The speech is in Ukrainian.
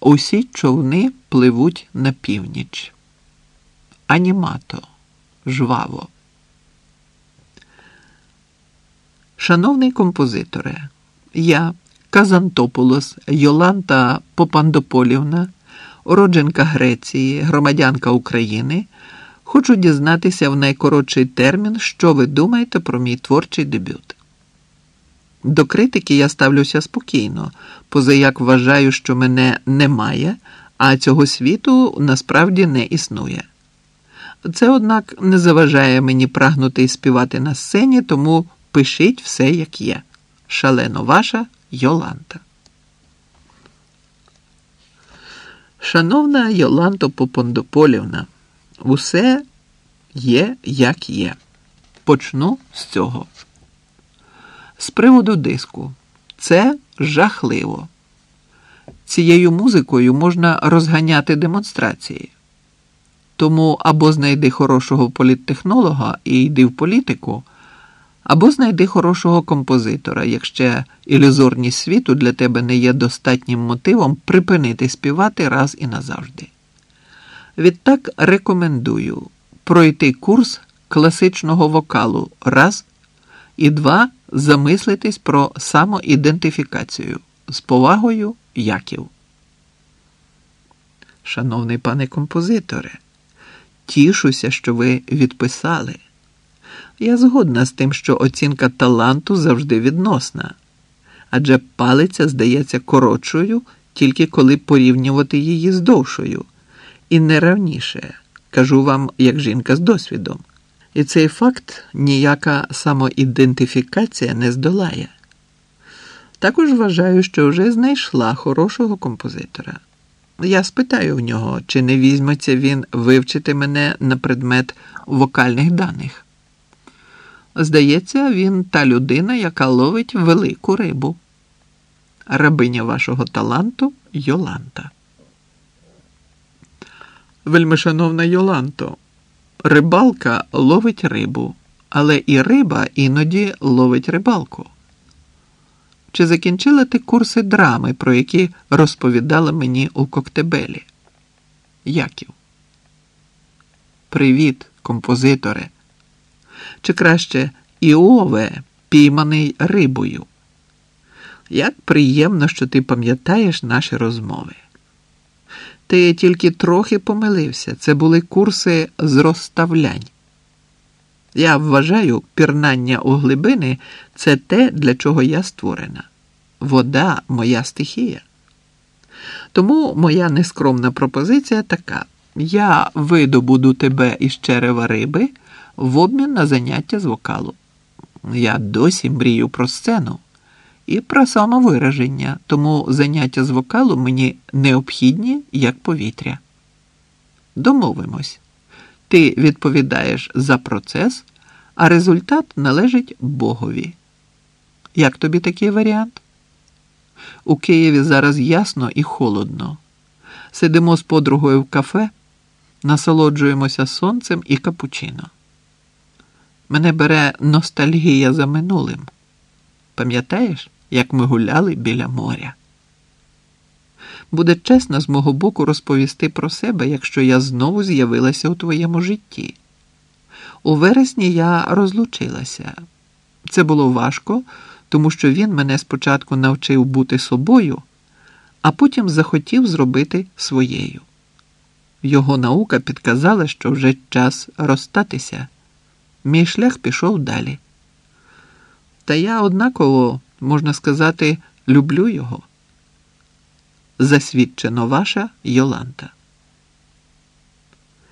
Усі човни пливуть на північ. Анімато. Жваво. Шановний композиторе, я, Казантополос Йоланта Попандополівна, уродженка Греції, громадянка України, хочу дізнатися в найкоротший термін, що ви думаєте про мій творчий дебют. До критики я ставлюся спокійно, позаяк вважаю, що мене немає, а цього світу насправді не існує. Це, однак, не заважає мені прагнути і співати на сцені, тому пишіть все, як є. Шалено ваша Йоланта. Шановна Йоланто Попондополівна, усе є, як є. Почну з цього. З приводу диску. Це жахливо. Цією музикою можна розганяти демонстрації. Тому або знайди хорошого політтехнолога і йди в політику, або знайди хорошого композитора, якщо ілюзорність світу для тебе не є достатнім мотивом припинити співати раз і назавжди. Відтак рекомендую пройти курс класичного вокалу раз і два замислитись про самоідентифікацію з повагою Яків. Шановний пане композиторе, тішуся, що ви відписали. Я згодна з тим, що оцінка таланту завжди відносна, адже палиця здається коротшою, тільки коли порівнювати її з довшою, і не равніше, кажу вам, як жінка з досвідом. І цей факт ніяка самоідентифікація не здолає. Також вважаю, що вже знайшла хорошого композитора. Я спитаю в нього, чи не візьметься він вивчити мене на предмет вокальних даних. Здається, він та людина, яка ловить велику рибу. Рабиня вашого таланту Йоланта. Вельмишановна Йоланто, рибалка ловить рибу, але і риба іноді ловить рибалку. Чи закінчила ти курси драми, про які розповідала мені у Коктебелі? Яків. Привіт, композиторе. Чи краще Іове, пійманий рибою. Як приємно, що ти пам'ятаєш наші розмови. Ти тільки трохи помилився. Це були курси з розставлянь. Я вважаю, пірнання у глибини це те, для чого я створена. Вода моя стихія. Тому моя нескромна пропозиція така: я видобуду тебе із черева риби в обмін на заняття з вокалу. Я досі мрію про сцену і про самовираження, тому заняття з вокалу мені необхідні як повітря. Домовимось, ти відповідаєш за процес, а результат належить Богові. Як тобі такий варіант? У Києві зараз ясно і холодно. Сидимо з подругою в кафе, насолоджуємося сонцем і капучино. Мене бере ностальгія за минулим. Пам'ятаєш, як ми гуляли біля моря? Буде чесно з мого боку розповісти про себе, якщо я знову з'явилася у твоєму житті. У вересні я розлучилася. Це було важко, тому що він мене спочатку навчив бути собою, а потім захотів зробити своєю. Його наука підказала, що вже час розстатися. Мій шлях пішов далі. Та я однаково, можна сказати, люблю його. Засвідчено ваша Йоланта.